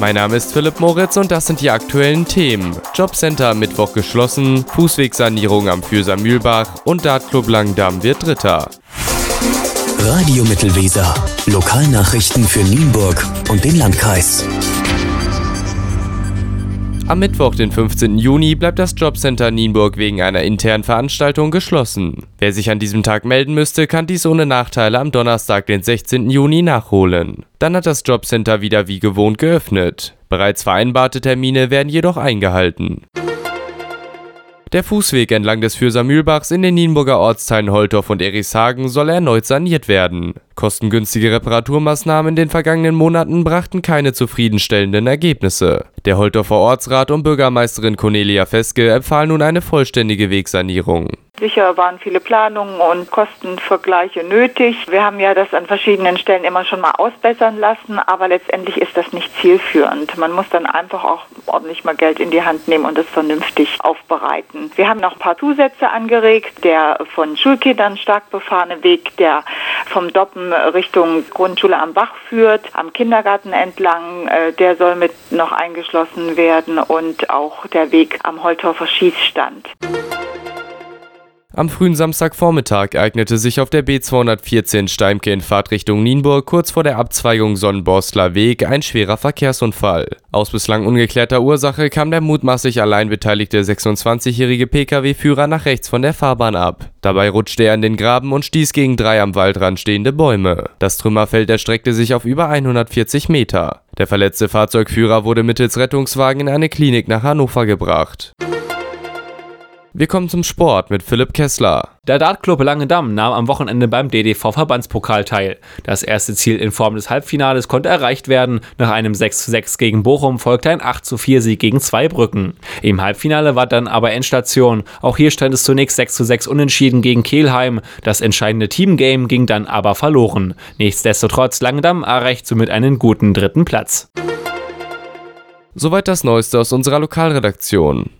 Mein Name ist Philipp Moritz und das sind die aktuellen Themen. Jobcenter Mittwoch geschlossen, Fußwegsanierung am Fürser Mühlbach und Dartclub Langdamm wird Dritter. Radio Mittelweser. Lokalnachrichten für Nienburg und den Landkreis. Am Mittwoch, den 15. Juni, bleibt das Jobcenter Nienburg wegen einer internen Veranstaltung geschlossen. Wer sich an diesem Tag melden müsste, kann dies ohne Nachteile am Donnerstag, den 16. Juni, nachholen. Dann hat das Jobcenter wieder wie gewohnt geöffnet. Bereits vereinbarte Termine werden jedoch eingehalten. Der Fußweg entlang des Fürsermühlbachs in den Nienburger Ortsteilen Holtorf und Erishagen soll erneut saniert werden. Kostengünstige Reparaturmaßnahmen in den vergangenen Monaten brachten keine zufriedenstellenden Ergebnisse. Der Holtorfer Ortsrat und Bürgermeisterin Cornelia Feske empfahl nun eine vollständige Wegsanierung. Sicher waren viele Planungen und Kostenvergleiche nötig. Wir haben ja das an verschiedenen Stellen immer schon mal ausbessern lassen, aber letztendlich ist das nicht zielführend. Man muss dann einfach auch ordentlich mal Geld in die Hand nehmen und es vernünftig aufbereiten. Wir haben noch ein paar Zusätze angeregt. Der von Schulkindern stark befahrene Weg, der vom Doppen Richtung Grundschule am Bach führt, am Kindergarten entlang. Äh, der soll mit noch eingeschlossen werden und auch der Weg am Holtorfer Schießstand. Am frühen Samstagvormittag ereignete sich auf der B 214 Steimke in Fahrtrichtung Nienburg kurz vor der Abzweigung Sonnenborstler Weg ein schwerer Verkehrsunfall. Aus bislang ungeklärter Ursache kam der mutmaßlich allein beteiligte 26-jährige Pkw-Führer nach rechts von der Fahrbahn ab. Dabei rutschte er in den Graben und stieß gegen drei am Waldrand stehende Bäume. Das Trümmerfeld erstreckte sich auf über 140 Meter. Der verletzte Fahrzeugführer wurde mittels Rettungswagen in eine Klinik nach Hannover gebracht. Wir kommen zum Sport mit Philipp Kessler. Der Dartclub Langendamm nahm am Wochenende beim DDV-Verbandspokal teil. Das erste Ziel in Form des Halbfinales konnte erreicht werden. Nach einem 6:6 gegen Bochum folgte ein 84 Sieg gegen Zweibrücken. Im Halbfinale war dann aber Endstation. Auch hier stand es zunächst 6:6 unentschieden gegen Kehlheim. Das entscheidende Teamgame ging dann aber verloren. Nichtsdestotrotz, Langendamm erreicht somit einen guten dritten Platz. Soweit das Neueste aus unserer Lokalredaktion.